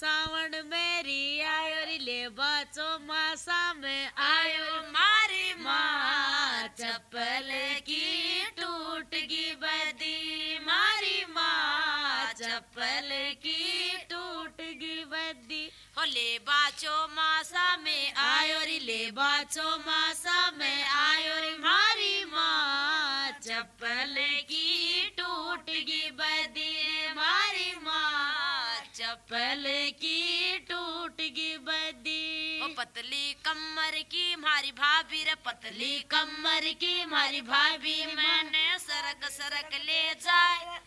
सावण मेरी आयो रे ले बाचो मासा में आयो मारी माँ। चप्पल की टूट गी बदी मारी माँ। चप्पल की टूट गी बदी। हो ले बाचो मासा में आयो रे ले बाचो मासा में आयो रे मारी माँ। चप्पल की चप्पल की टूट गी बदी। ओ पतली कमर की मारी भाभी रे पतली कमर की मारी भाभी मैंने सरक सरक ले जाए।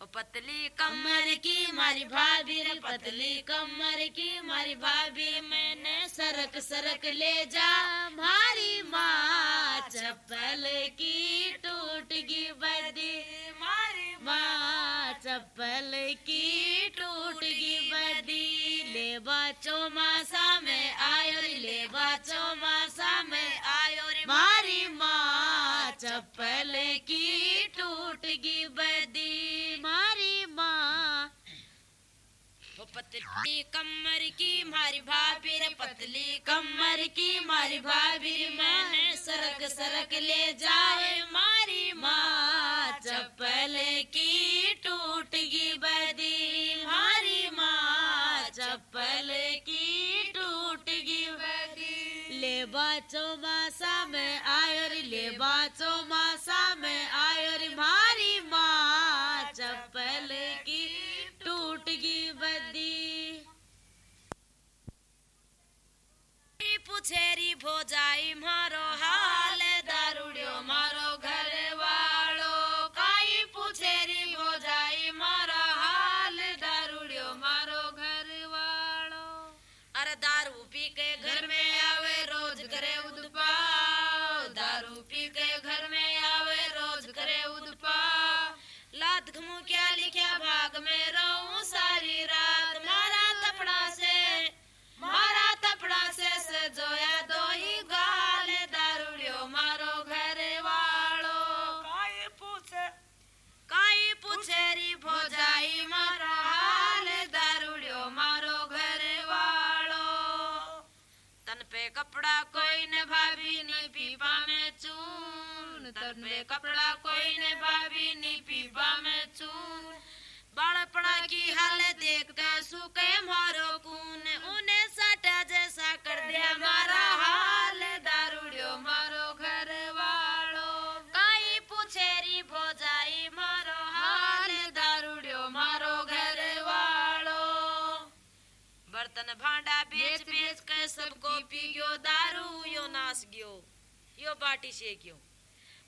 ओ पतली कमर कमर की मारी भाभी रे पतली कमर की मारी भाभी मैंने सरक सरक ले जा। मारी माँ चप्पल की मासा में आयो रे ले बचो में आयो रे मारी माँ चप्पल की टूट गी बदी मारी माँ पतली कमर की मारी भाभी रे पतली कमर की मारी भाभी मैंने सरक सरक ले जाए मारी माँ, चप्पल की बाचो मासा में आयो रे मारी माँ, चप्पल की टूट गई बदी पुछेरी भोजाई मारो लात क्या लिखा भाग में रहूँ सारी रात? मारा तपड़ा से मारा तपड़ा से सजोया दो ही गाल। दारुड्यो मारो घर वालो काई पूछे काई पुछेरी भोजाई मारो हाल। दारुड्यो मारो घर वालो तन पे कपड़ा कोई ने भाभी नी पीपा में तन पे कपड़ा कोई ने भाभी नी पीपा में चून बालपड़ा की हालत देखते सुखे मारो कून उन्हें साटा जैसा कर दिया मारा हाल दारुड्यो मारो घर वालो काई पुछेरी भोजाई मारो हाल दारूडियो मारो घर वालो बर्तन भांडा बेच बेच के सबको पी गयो दारू यो नास गयो यो बाटी से क्यों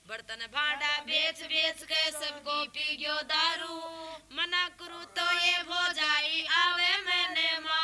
बर्तन भांडा, बेच बेच के सबको पी गयो दारू। मना करू तो ये भोजाई आवे मैंने मारे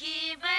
give